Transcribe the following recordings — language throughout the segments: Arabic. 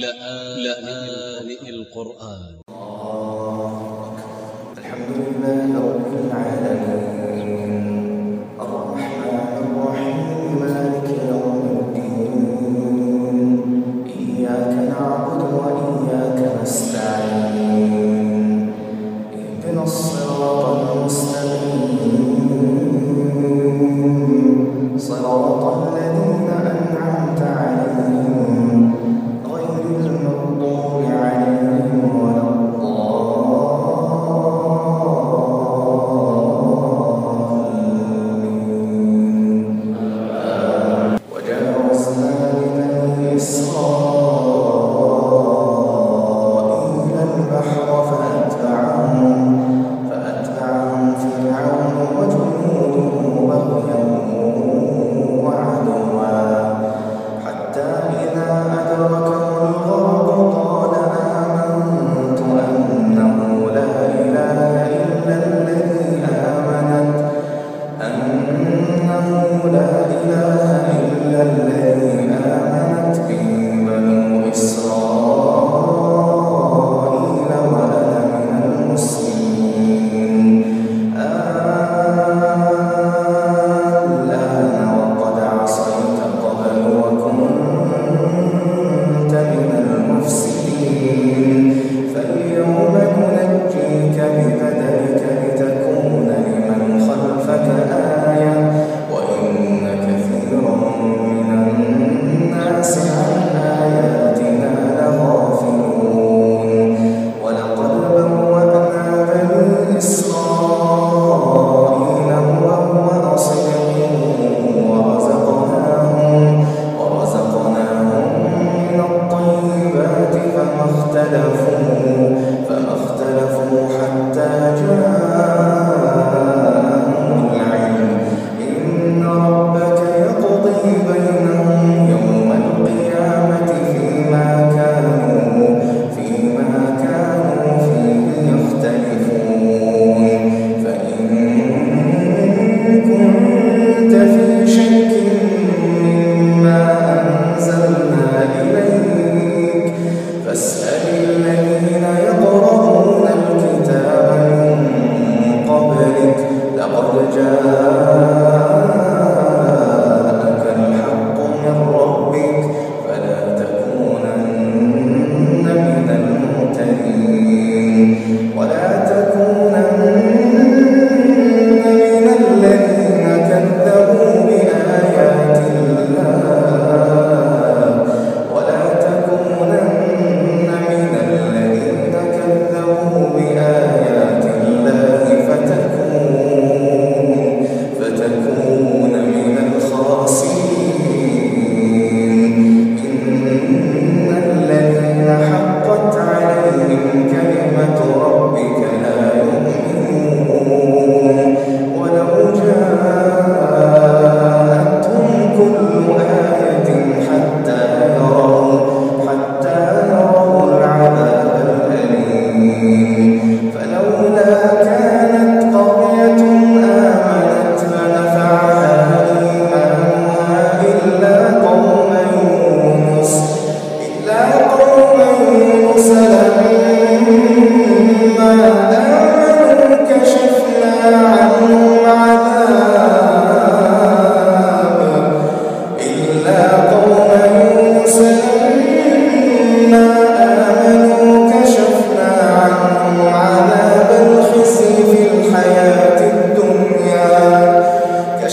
لآن لا القرآن. الله الحمد لله رب العالمين. الرحمن الرحيم. مالك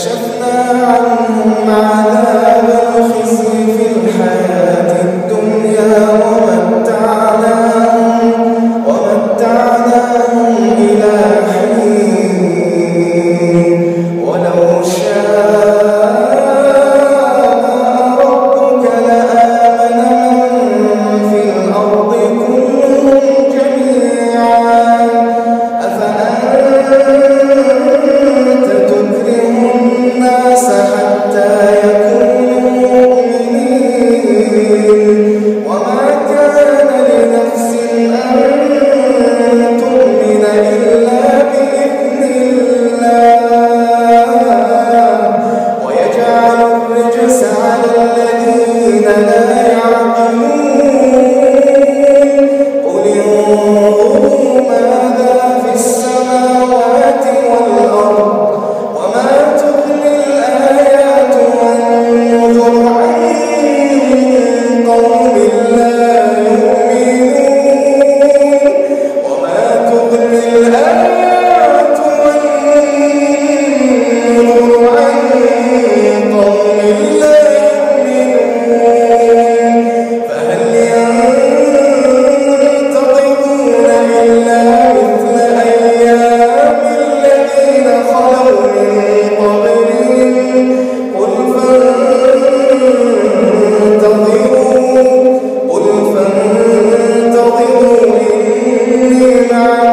فكشفنا عنهم عذاب Hallelujah.